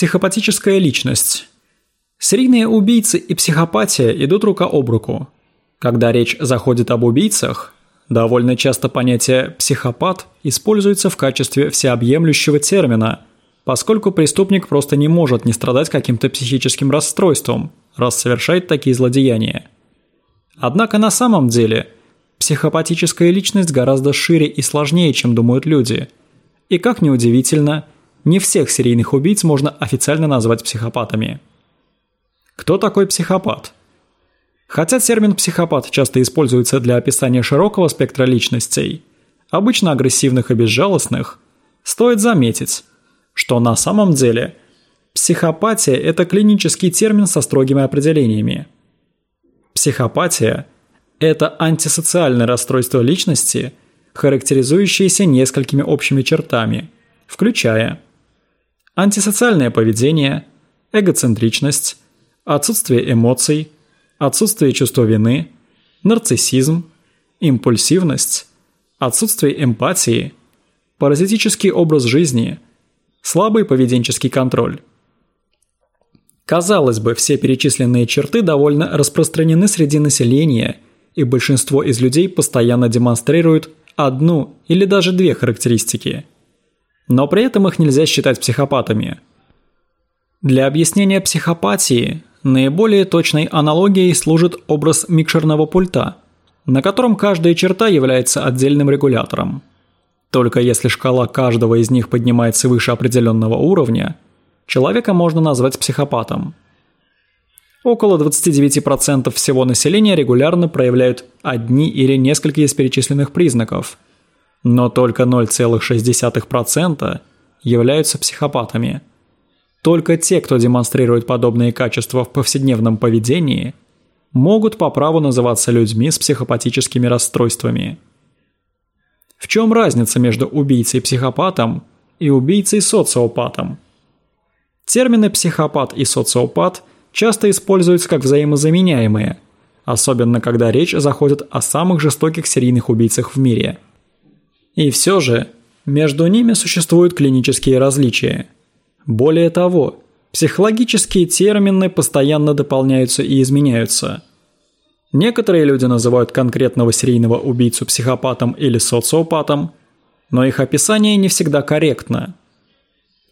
Психопатическая личность. Серийные убийцы и психопатия идут рука об руку. Когда речь заходит об убийцах, довольно часто понятие «психопат» используется в качестве всеобъемлющего термина, поскольку преступник просто не может не страдать каким-то психическим расстройством, раз совершает такие злодеяния. Однако на самом деле психопатическая личность гораздо шире и сложнее, чем думают люди. И как ни удивительно – не всех серийных убийц можно официально назвать психопатами. Кто такой психопат? Хотя термин «психопат» часто используется для описания широкого спектра личностей, обычно агрессивных и безжалостных, стоит заметить, что на самом деле психопатия – это клинический термин со строгими определениями. Психопатия – это антисоциальное расстройство личности, характеризующееся несколькими общими чертами, включая антисоциальное поведение, эгоцентричность, отсутствие эмоций, отсутствие чувства вины, нарциссизм, импульсивность, отсутствие эмпатии, паразитический образ жизни, слабый поведенческий контроль. Казалось бы, все перечисленные черты довольно распространены среди населения, и большинство из людей постоянно демонстрируют одну или даже две характеристики – но при этом их нельзя считать психопатами. Для объяснения психопатии наиболее точной аналогией служит образ микшерного пульта, на котором каждая черта является отдельным регулятором. Только если шкала каждого из них поднимается выше определенного уровня, человека можно назвать психопатом. Около 29% всего населения регулярно проявляют одни или несколько из перечисленных признаков – но только 0,6% являются психопатами. Только те, кто демонстрирует подобные качества в повседневном поведении, могут по праву называться людьми с психопатическими расстройствами. В чем разница между убийцей-психопатом и убийцей-социопатом? Термины «психопат» и «социопат» часто используются как взаимозаменяемые, особенно когда речь заходит о самых жестоких серийных убийцах в мире – и все же, между ними существуют клинические различия. Более того, психологические термины постоянно дополняются и изменяются. Некоторые люди называют конкретного серийного убийцу психопатом или социопатом, но их описание не всегда корректно.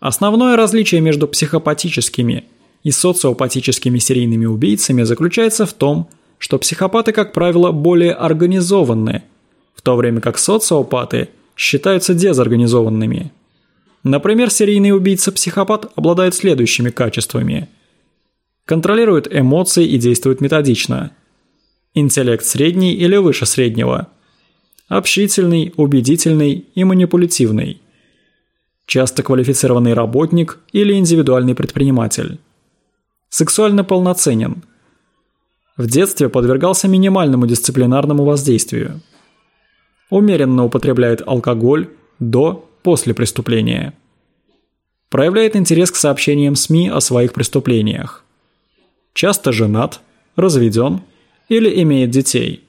Основное различие между психопатическими и социопатическими серийными убийцами заключается в том, что психопаты, как правило, более организованы – в то время как социопаты считаются дезорганизованными. Например, серийный убийца-психопат обладает следующими качествами. Контролирует эмоции и действует методично. Интеллект средний или выше среднего. Общительный, убедительный и манипулятивный. Часто квалифицированный работник или индивидуальный предприниматель. Сексуально полноценен. В детстве подвергался минимальному дисциплинарному воздействию – умеренно употребляет алкоголь до, после преступления. Проявляет интерес к сообщениям СМИ о своих преступлениях. Часто женат, разведен или имеет детей.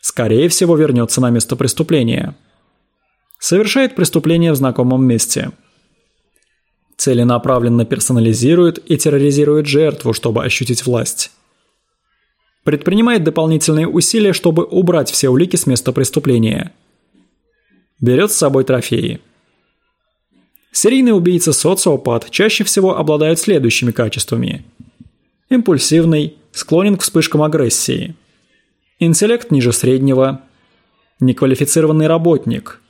Скорее всего вернется на место преступления. Совершает преступление в знакомом месте. Целенаправленно персонализирует и терроризирует жертву, чтобы ощутить власть предпринимает дополнительные усилия, чтобы убрать все улики с места преступления. Берет с собой трофеи. Серийный убийца-социопат чаще всего обладает следующими качествами. Импульсивный, склонен к вспышкам агрессии. Интеллект ниже среднего. Неквалифицированный работник.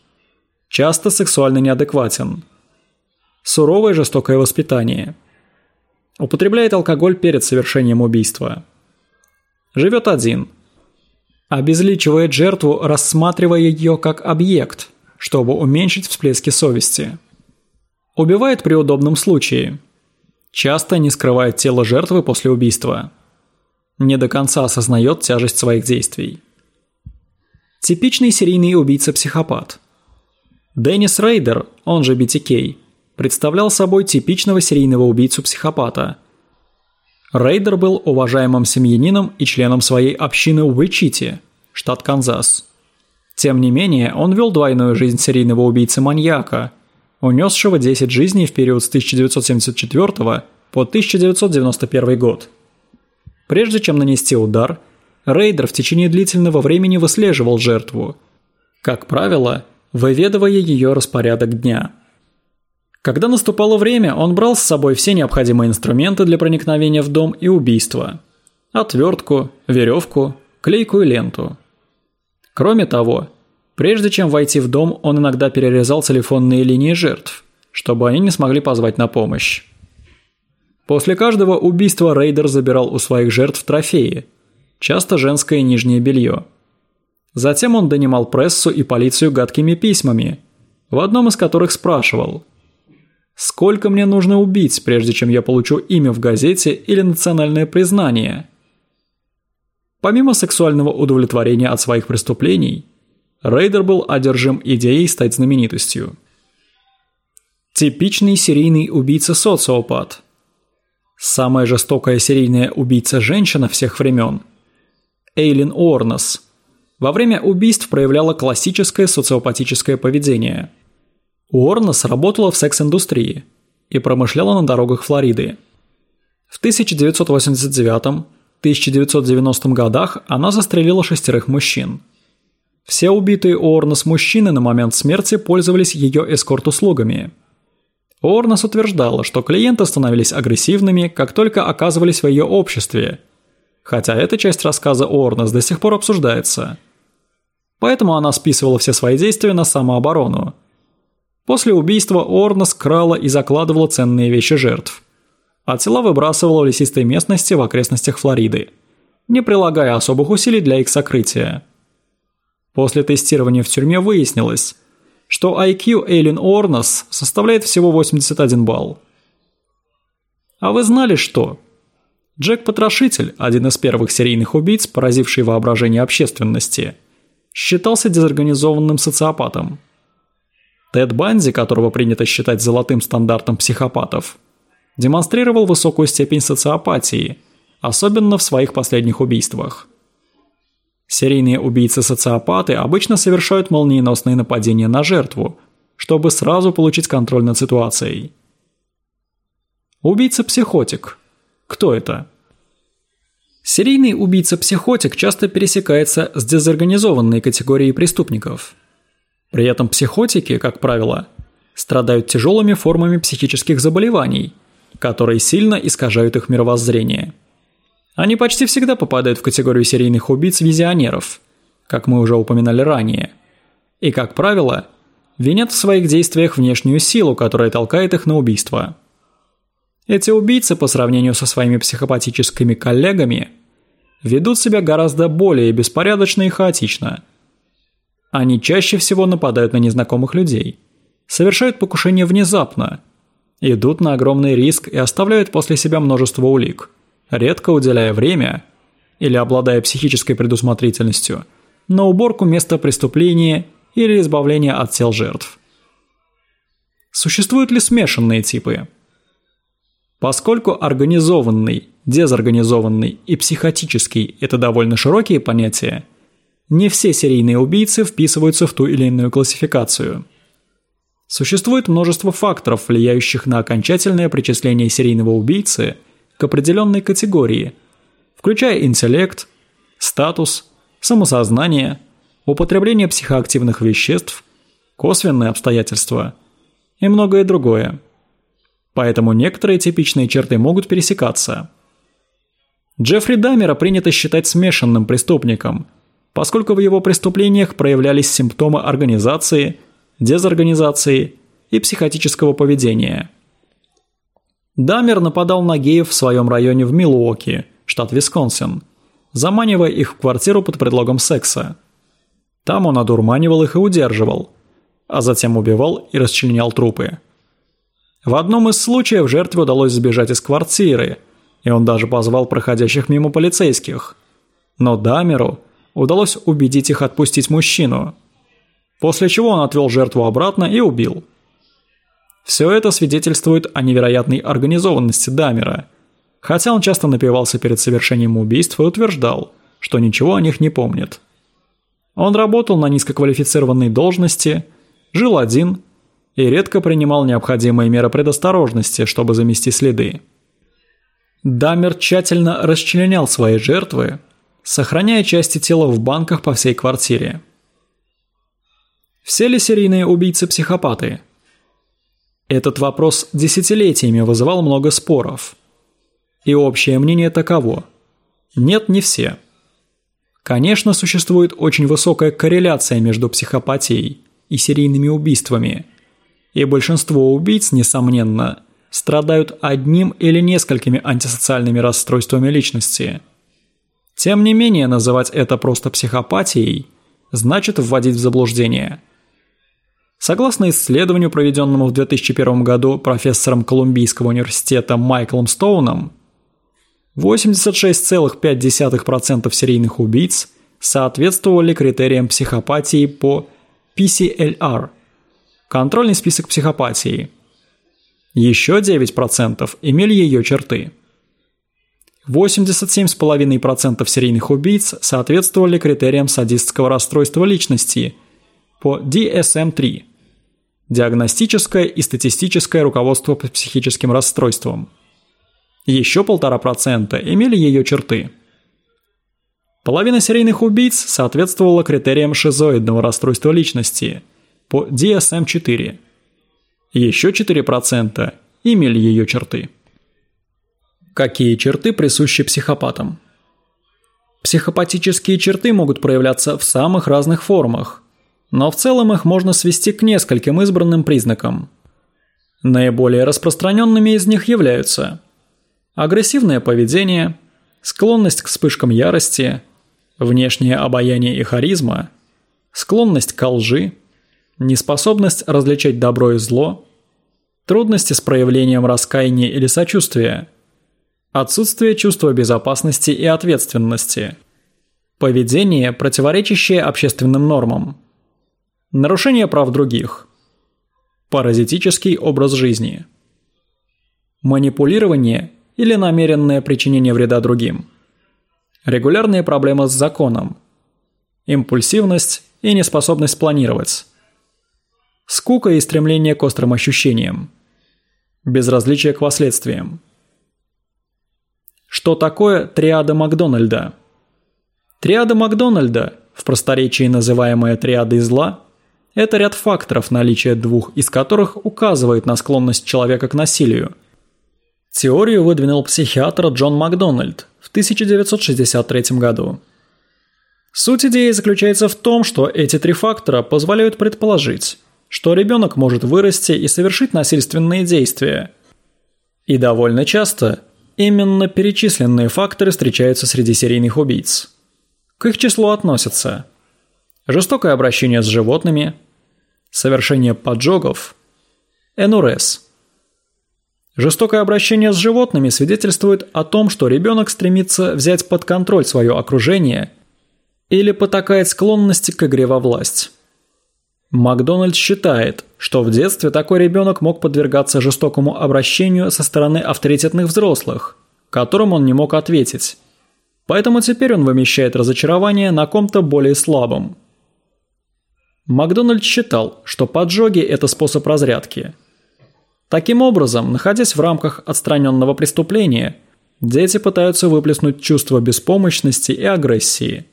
Часто сексуально неадекватен. Суровое жестокое воспитание. Употребляет алкоголь перед совершением убийства. Живет один. Обезличивает жертву, рассматривая ее как объект, чтобы уменьшить всплески совести. Убивает при удобном случае. Часто не скрывает тело жертвы после убийства. Не до конца осознает тяжесть своих действий. Типичный серийный убийца-психопат. Деннис Рейдер, он же BTK, представлял собой типичного серийного убийцу-психопата – Рейдер был уважаемым семьянином и членом своей общины в Уичите, штат Канзас. Тем не менее, он вел двойную жизнь серийного убийцы-маньяка, унесшего 10 жизней в период с 1974 по 1991 год. Прежде чем нанести удар, рейдер в течение длительного времени выслеживал жертву, как правило, выведывая ее распорядок дня. Когда наступало время, он брал с собой все необходимые инструменты для проникновения в дом и убийства. Отвертку, веревку, клейкую ленту. Кроме того, прежде чем войти в дом, он иногда перерезал телефонные линии жертв, чтобы они не смогли позвать на помощь. После каждого убийства рейдер забирал у своих жертв трофеи, часто женское нижнее белье. Затем он донимал прессу и полицию гадкими письмами, в одном из которых спрашивал «Сколько мне нужно убить, прежде чем я получу имя в газете или национальное признание?» Помимо сексуального удовлетворения от своих преступлений, Рейдер был одержим идеей стать знаменитостью. Типичный серийный убийца-социопат. Самая жестокая серийная убийца-женщина всех времен – Эйлин Уорнес – во время убийств проявляла классическое социопатическое поведение. Уорнес работала в секс-индустрии и промышляла на дорогах Флориды. В 1989-1990 годах она застрелила шестерых мужчин. Все убитые Уорнес мужчины на момент смерти пользовались ее эскорт-услугами. Уорнес утверждала, что клиенты становились агрессивными, как только оказывались в ее обществе, хотя эта часть рассказа Уорнес до сих пор обсуждается – поэтому она списывала все свои действия на самооборону. После убийства Орна скрала и закладывала ценные вещи жертв, а тела выбрасывала в лесистой местности в окрестностях Флориды, не прилагая особых усилий для их сокрытия. После тестирования в тюрьме выяснилось, что IQ Эйлин Орнос составляет всего 81 балл. А вы знали, что Джек-потрошитель, один из первых серийных убийц, поразивший воображение общественности – считался дезорганизованным социопатом. Тед Банди, которого принято считать золотым стандартом психопатов, демонстрировал высокую степень социопатии, особенно в своих последних убийствах. Серийные убийцы-социопаты обычно совершают молниеносные нападения на жертву, чтобы сразу получить контроль над ситуацией. Убийца-психотик. Кто это? Серийный убийца-психотик часто пересекается с дезорганизованной категорией преступников. При этом психотики, как правило, страдают тяжелыми формами психических заболеваний, которые сильно искажают их мировоззрение. Они почти всегда попадают в категорию серийных убийц-визионеров, как мы уже упоминали ранее, и, как правило, винят в своих действиях внешнюю силу, которая толкает их на убийство. Эти убийцы по сравнению со своими психопатическими коллегами ведут себя гораздо более беспорядочно и хаотично. Они чаще всего нападают на незнакомых людей, совершают покушение внезапно, идут на огромный риск и оставляют после себя множество улик, редко уделяя время или обладая психической предусмотрительностью на уборку места преступления или избавление от тел жертв. Существуют ли смешанные типы? Поскольку организованный, дезорганизованный и психотический – это довольно широкие понятия, не все серийные убийцы вписываются в ту или иную классификацию. Существует множество факторов, влияющих на окончательное причисление серийного убийцы к определенной категории, включая интеллект, статус, самосознание, употребление психоактивных веществ, косвенные обстоятельства и многое другое – поэтому некоторые типичные черты могут пересекаться. Джеффри Даммера принято считать смешанным преступником, поскольку в его преступлениях проявлялись симптомы организации, дезорганизации и психотического поведения. Даммер нападал на геев в своем районе в Милуоки, штат Висконсин, заманивая их в квартиру под предлогом секса. Там он одурманивал их и удерживал, а затем убивал и расчленял трупы. В одном из случаев жертве удалось сбежать из квартиры, и он даже позвал проходящих мимо полицейских. Но Дамеру удалось убедить их отпустить мужчину, после чего он отвел жертву обратно и убил. Все это свидетельствует о невероятной организованности Дамера, хотя он часто напивался перед совершением убийств и утверждал, что ничего о них не помнит. Он работал на низкоквалифицированной должности, жил один и редко принимал необходимые меры предосторожности, чтобы замести следы. Дамер тщательно расчленял свои жертвы, сохраняя части тела в банках по всей квартире. Все ли серийные убийцы психопаты? Этот вопрос десятилетиями вызывал много споров. И общее мнение таково. Нет, не все. Конечно, существует очень высокая корреляция между психопатией и серийными убийствами. И большинство убийц, несомненно, страдают одним или несколькими антисоциальными расстройствами личности. Тем не менее, называть это просто психопатией значит вводить в заблуждение – Согласно исследованию, проведенному в 2001 году профессором Колумбийского университета Майклом Стоуном, 86,5% серийных убийц соответствовали критериям психопатии по PCLR – контрольный список психопатии. Еще 9% имели ее черты. 87,5% серийных убийц соответствовали критериям садистского расстройства личности по DSM-3 диагностическое и статистическое руководство по психическим расстройствам. Еще полтора процента имели ее черты. Половина серийных убийц соответствовала критериям шизоидного расстройства личности по DSM-4. Еще 4% имели ее черты. Какие черты присущи психопатам? Психопатические черты могут проявляться в самых разных формах, но в целом их можно свести к нескольким избранным признакам. Наиболее распространенными из них являются агрессивное поведение, склонность к вспышкам ярости, внешнее обаяние и харизма, склонность к лжи, неспособность различать добро и зло, трудности с проявлением раскаяния или сочувствия, отсутствие чувства безопасности и ответственности, поведение, противоречащее общественным нормам, Нарушение прав других. Паразитический образ жизни. Манипулирование или намеренное причинение вреда другим. Регулярные проблемы с законом. Импульсивность и неспособность планировать. Скука и стремление к острым ощущениям. Безразличие к последствиям. Что такое триада Макдональда? Триада Макдональда, в просторечии называемая триадой зла – это ряд факторов, наличие двух из которых указывает на склонность человека к насилию. Теорию выдвинул психиатр Джон Макдональд в 1963 году. Суть идеи заключается в том, что эти три фактора позволяют предположить, что ребенок может вырасти и совершить насильственные действия. И довольно часто именно перечисленные факторы встречаются среди серийных убийц. К их числу относятся жестокое обращение с животными, совершение поджогов, НРС. Жестокое обращение с животными свидетельствует о том, что ребенок стремится взять под контроль свое окружение или потакает склонности к игре во власть. Макдональд считает, что в детстве такой ребенок мог подвергаться жестокому обращению со стороны авторитетных взрослых, которым он не мог ответить. Поэтому теперь он вымещает разочарование на ком-то более слабом. Макдональд считал, что поджоги – это способ разрядки. Таким образом, находясь в рамках отстраненного преступления, дети пытаются выплеснуть чувство беспомощности и агрессии.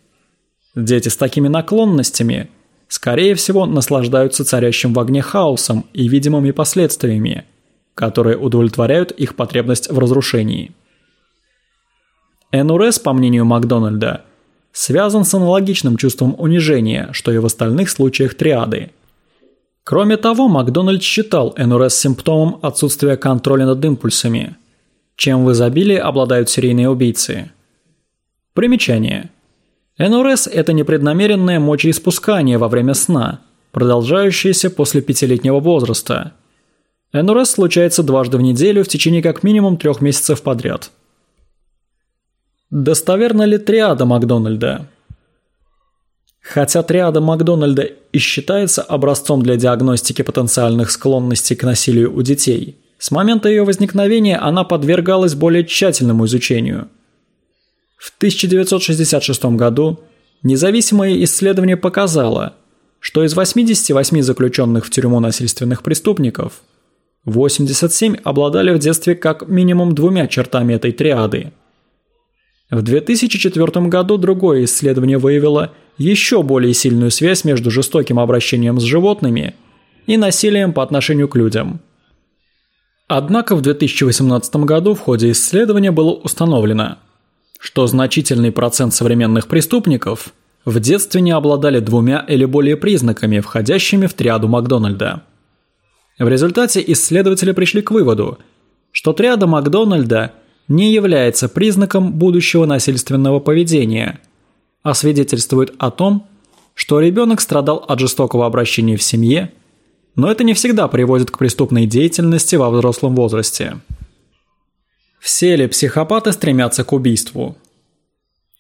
Дети с такими наклонностями, скорее всего, наслаждаются царящим в огне хаосом и видимыми последствиями, которые удовлетворяют их потребность в разрушении. НРС, по мнению Макдональда, связан с аналогичным чувством унижения, что и в остальных случаях триады. Кроме того, Макдональд считал НРС симптомом отсутствия контроля над импульсами, чем в изобилии обладают серийные убийцы. Примечание. НРС – это непреднамеренное мочеиспускание во время сна, продолжающееся после пятилетнего возраста. НРС случается дважды в неделю в течение как минимум трех месяцев подряд – Достоверна ли триада Макдональда? Хотя триада Макдональда и считается образцом для диагностики потенциальных склонностей к насилию у детей, с момента ее возникновения она подвергалась более тщательному изучению. В 1966 году независимое исследование показало, что из 88 заключенных в тюрьму насильственных преступников 87 обладали в детстве как минимум двумя чертами этой триады. В 2004 году другое исследование выявило еще более сильную связь между жестоким обращением с животными и насилием по отношению к людям. Однако в 2018 году в ходе исследования было установлено, что значительный процент современных преступников в детстве не обладали двумя или более признаками, входящими в триаду Макдональда. В результате исследователи пришли к выводу, что триада Макдональда не является признаком будущего насильственного поведения, а свидетельствует о том, что ребенок страдал от жестокого обращения в семье, но это не всегда приводит к преступной деятельности во взрослом возрасте. Все ли психопаты стремятся к убийству?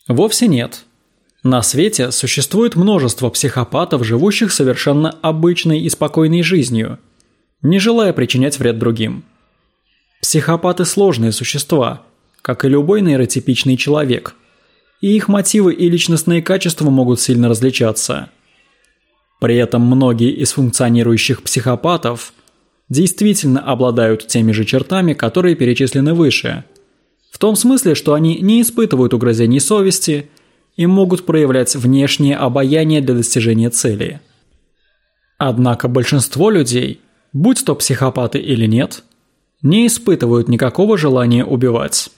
Вовсе нет. На свете существует множество психопатов, живущих совершенно обычной и спокойной жизнью, не желая причинять вред другим. Психопаты – сложные существа, как и любой нейротипичный человек, и их мотивы и личностные качества могут сильно различаться. При этом многие из функционирующих психопатов действительно обладают теми же чертами, которые перечислены выше. В том смысле, что они не испытывают угрызений совести и могут проявлять внешнее обаяние для достижения цели. Однако большинство людей, будь то психопаты или нет, не испытывают никакого желания убивать.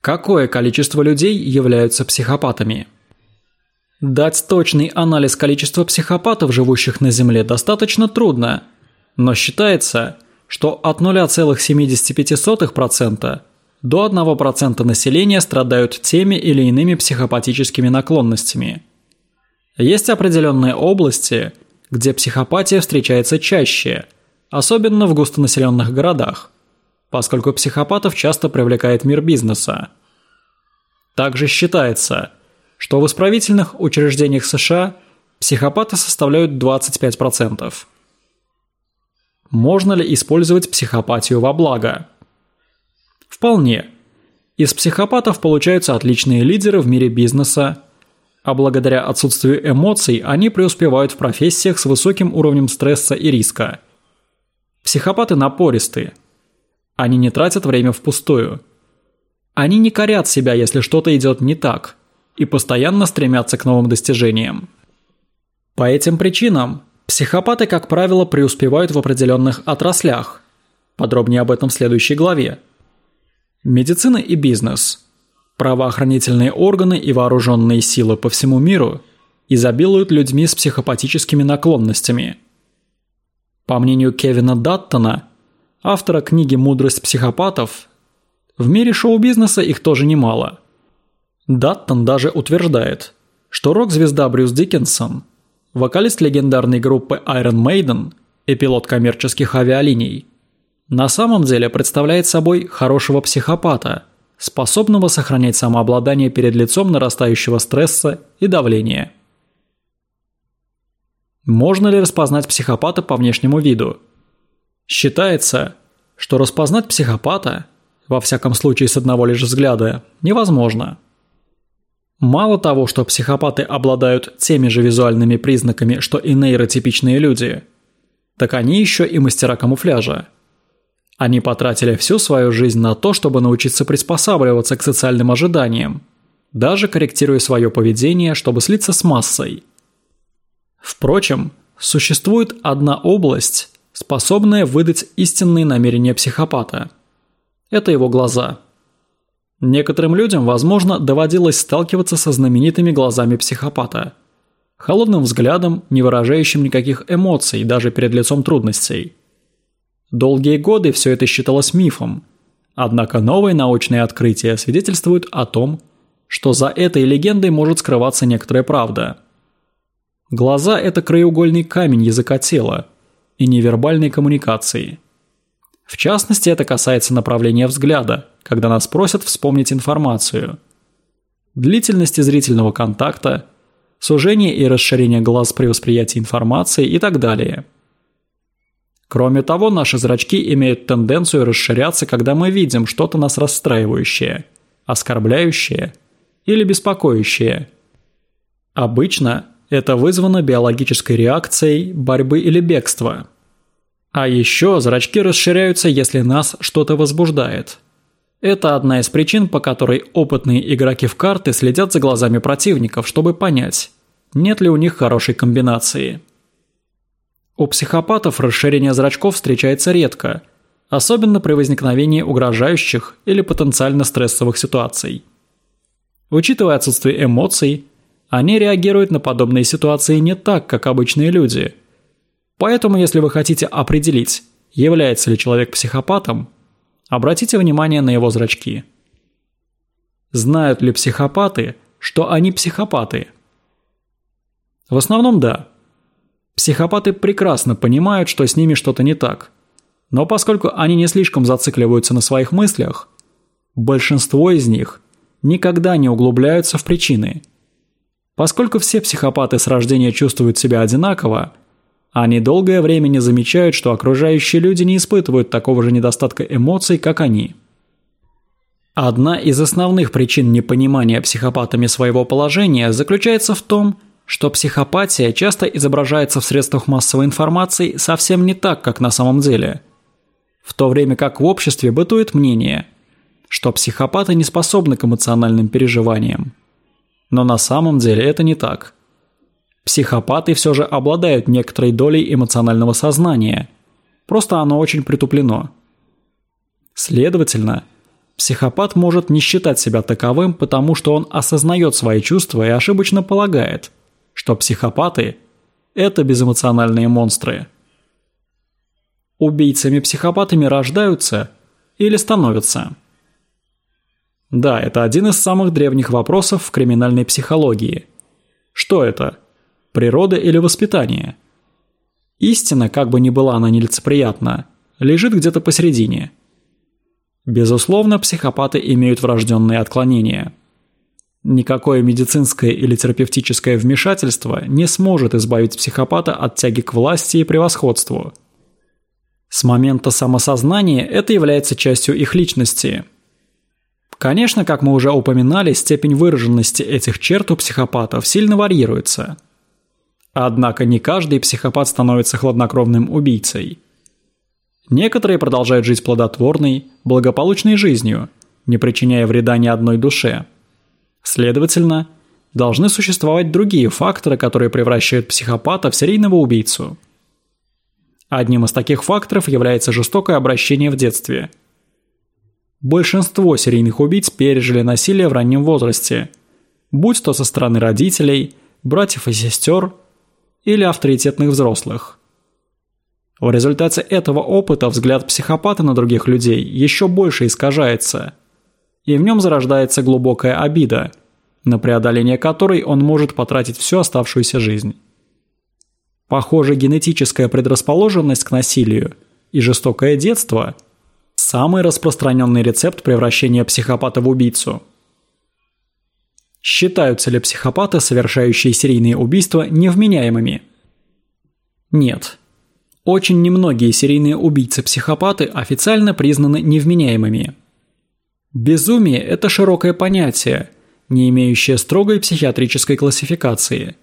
Какое количество людей являются психопатами? Дать точный анализ количества психопатов, живущих на Земле, достаточно трудно – но считается, что от 0,75% до 1% населения страдают теми или иными психопатическими наклонностями. Есть определенные области, где психопатия встречается чаще, особенно в густонаселенных городах, поскольку психопатов часто привлекает мир бизнеса. Также считается, что в исправительных учреждениях США психопаты составляют 25%. Можно ли использовать психопатию во благо? Вполне. Из психопатов получаются отличные лидеры в мире бизнеса, а благодаря отсутствию эмоций они преуспевают в профессиях с высоким уровнем стресса и риска. Психопаты напористы. Они не тратят время впустую. Они не корят себя, если что-то идет не так, и постоянно стремятся к новым достижениям. По этим причинам Психопаты, как правило, преуспевают в определенных отраслях. Подробнее об этом в следующей главе. Медицина и бизнес. Правоохранительные органы и вооруженные силы по всему миру изобилуют людьми с психопатическими наклонностями. По мнению Кевина Даттона, автора книги «Мудрость психопатов», в мире шоу-бизнеса их тоже немало. Даттон даже утверждает, что рок-звезда Брюс Диккенсон – вокалист легендарной группы Iron Maiden и пилот коммерческих авиалиний, на самом деле представляет собой хорошего психопата, способного сохранять самообладание перед лицом нарастающего стресса и давления. Можно ли распознать психопата по внешнему виду? Считается, что распознать психопата, во всяком случае с одного лишь взгляда, невозможно – Мало того, что психопаты обладают теми же визуальными признаками, что и нейротипичные люди, так они еще и мастера камуфляжа. Они потратили всю свою жизнь на то, чтобы научиться приспосабливаться к социальным ожиданиям, даже корректируя свое поведение, чтобы слиться с массой. Впрочем, существует одна область, способная выдать истинные намерения психопата. Это его глаза – Некоторым людям, возможно, доводилось сталкиваться со знаменитыми глазами психопата. Холодным взглядом, не выражающим никаких эмоций даже перед лицом трудностей. Долгие годы все это считалось мифом. Однако новые научные открытия свидетельствуют о том, что за этой легендой может скрываться некоторая правда. Глаза – это краеугольный камень языка тела и невербальной коммуникации. В частности, это касается направления взгляда – когда нас просят вспомнить информацию. Длительности зрительного контакта, сужение и расширение глаз при восприятии информации и так далее. Кроме того, наши зрачки имеют тенденцию расширяться, когда мы видим что-то нас расстраивающее, оскорбляющее или беспокоящее. Обычно это вызвано биологической реакцией борьбы или бегства. А еще зрачки расширяются, если нас что-то возбуждает. Это одна из причин, по которой опытные игроки в карты следят за глазами противников, чтобы понять, нет ли у них хорошей комбинации. У психопатов расширение зрачков встречается редко, особенно при возникновении угрожающих или потенциально стрессовых ситуаций. Учитывая отсутствие эмоций, они реагируют на подобные ситуации не так, как обычные люди. Поэтому, если вы хотите определить, является ли человек психопатом, обратите внимание на его зрачки. Знают ли психопаты, что они психопаты? В основном да. Психопаты прекрасно понимают, что с ними что-то не так. Но поскольку они не слишком зацикливаются на своих мыслях, большинство из них никогда не углубляются в причины. Поскольку все психопаты с рождения чувствуют себя одинаково, они долгое время не замечают, что окружающие люди не испытывают такого же недостатка эмоций, как они. Одна из основных причин непонимания психопатами своего положения заключается в том, что психопатия часто изображается в средствах массовой информации совсем не так, как на самом деле. В то время как в обществе бытует мнение, что психопаты не способны к эмоциональным переживаниям. Но на самом деле это не так. Психопаты все же обладают некоторой долей эмоционального сознания, просто оно очень притуплено. Следовательно, психопат может не считать себя таковым, потому что он осознает свои чувства и ошибочно полагает, что психопаты – это безэмоциональные монстры. Убийцами-психопатами рождаются или становятся – да, это один из самых древних вопросов в криминальной психологии. Что это? Природа или воспитание? Истина, как бы ни была она нелицеприятна, лежит где-то посередине. Безусловно, психопаты имеют врожденные отклонения. Никакое медицинское или терапевтическое вмешательство не сможет избавить психопата от тяги к власти и превосходству. С момента самосознания это является частью их личности – Конечно, как мы уже упоминали, степень выраженности этих черт у психопатов сильно варьируется. Однако не каждый психопат становится хладнокровным убийцей. Некоторые продолжают жить плодотворной, благополучной жизнью, не причиняя вреда ни одной душе. Следовательно, должны существовать другие факторы, которые превращают психопата в серийного убийцу. Одним из таких факторов является жестокое обращение в детстве – Большинство серийных убийц пережили насилие в раннем возрасте, будь то со стороны родителей, братьев и сестер или авторитетных взрослых. В результате этого опыта взгляд психопата на других людей еще больше искажается, и в нем зарождается глубокая обида, на преодоление которой он может потратить всю оставшуюся жизнь. Похоже, генетическая предрасположенность к насилию и жестокое детство – Самый распространенный рецепт превращения психопата в убийцу. Считаются ли психопаты, совершающие серийные убийства, невменяемыми? Нет. Очень немногие серийные убийцы-психопаты официально признаны невменяемыми. Безумие – это широкое понятие, не имеющее строгой психиатрической классификации.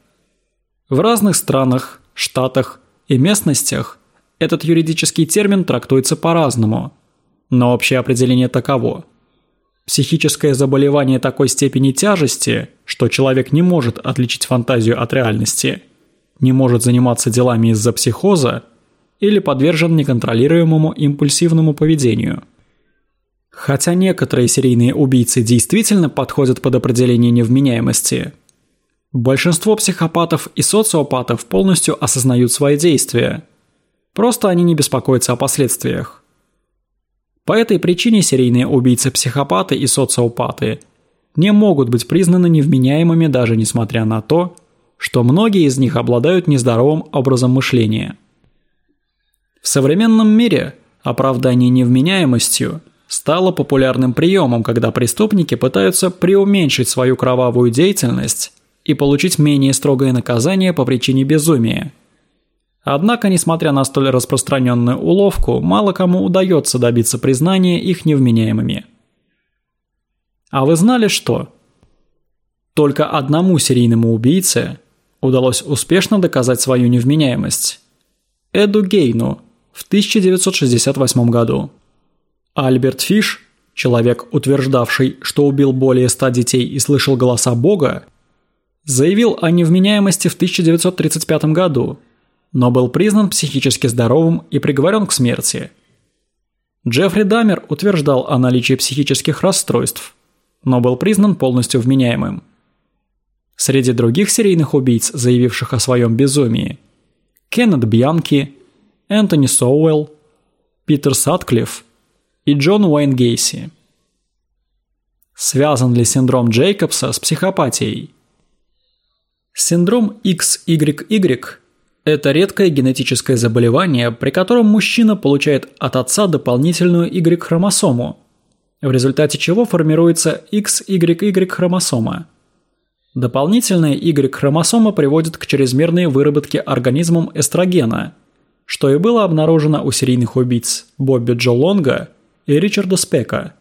В разных странах, штатах и местностях этот юридический термин трактуется по-разному – но общее определение таково. Психическое заболевание такой степени тяжести, что человек не может отличить фантазию от реальности, не может заниматься делами из-за психоза или подвержен неконтролируемому импульсивному поведению. Хотя некоторые серийные убийцы действительно подходят под определение невменяемости, большинство психопатов и социопатов полностью осознают свои действия. Просто они не беспокоятся о последствиях. По этой причине серийные убийцы-психопаты и социопаты не могут быть признаны невменяемыми даже несмотря на то, что многие из них обладают нездоровым образом мышления. В современном мире оправдание невменяемостью стало популярным приемом, когда преступники пытаются преуменьшить свою кровавую деятельность и получить менее строгое наказание по причине безумия – Однако, несмотря на столь распространенную уловку, мало кому удается добиться признания их невменяемыми. А вы знали что? Только одному серийному убийце удалось успешно доказать свою невменяемость. Эду Гейну в 1968 году. Альберт Фиш, человек, утверждавший, что убил более ста детей и слышал голоса Бога, заявил о невменяемости в 1935 году, но был признан психически здоровым и приговорен к смерти. Джеффри Дамер утверждал о наличии психических расстройств, но был признан полностью вменяемым. Среди других серийных убийц, заявивших о своем безумии, Кеннет Бьянки, Энтони Соуэлл, Питер Сатклифф и Джон Уэйн Гейси. Связан ли синдром Джейкобса с психопатией? Синдром XYY – это редкое генетическое заболевание, при котором мужчина получает от отца дополнительную Y-хромосому, в результате чего формируется XYY-хромосома. Дополнительная Y-хромосома приводит к чрезмерной выработке организмом эстрогена, что и было обнаружено у серийных убийц Бобби Джо Лонга и Ричарда Спека.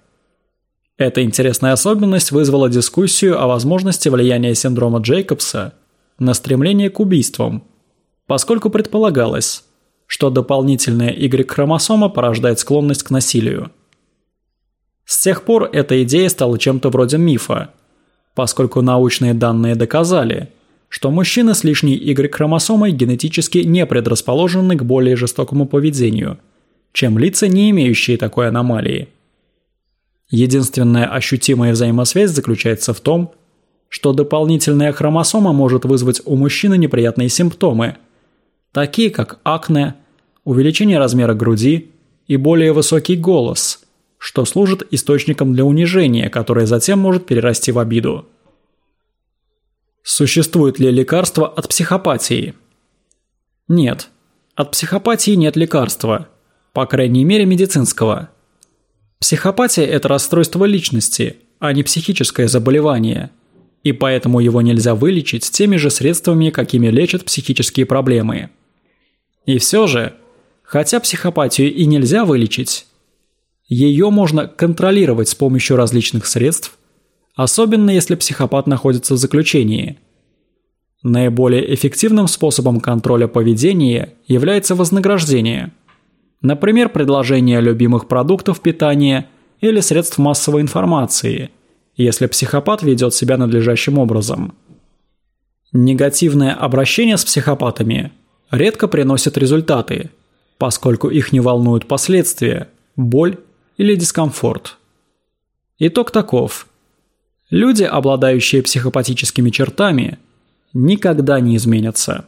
Эта интересная особенность вызвала дискуссию о возможности влияния синдрома Джейкобса на стремление к убийствам, поскольку предполагалось, что дополнительная Y-хромосома порождает склонность к насилию. С тех пор эта идея стала чем-то вроде мифа, поскольку научные данные доказали, что мужчины с лишней Y-хромосомой генетически не предрасположены к более жестокому поведению, чем лица, не имеющие такой аномалии. Единственная ощутимая взаимосвязь заключается в том, что дополнительная хромосома может вызвать у мужчины неприятные симптомы, такие как акне, увеличение размера груди и более высокий голос, что служит источником для унижения, которое затем может перерасти в обиду. Существует ли лекарство от психопатии? Нет. От психопатии нет лекарства, по крайней мере медицинского. Психопатия – это расстройство личности, а не психическое заболевание – и поэтому его нельзя вылечить теми же средствами, какими лечат психические проблемы. И все же, хотя психопатию и нельзя вылечить, ее можно контролировать с помощью различных средств, особенно если психопат находится в заключении. Наиболее эффективным способом контроля поведения является вознаграждение. Например, предложение любимых продуктов питания или средств массовой информации – если психопат ведет себя надлежащим образом. Негативное обращение с психопатами редко приносит результаты, поскольку их не волнуют последствия, боль или дискомфорт. Итог таков. Люди, обладающие психопатическими чертами, никогда не изменятся.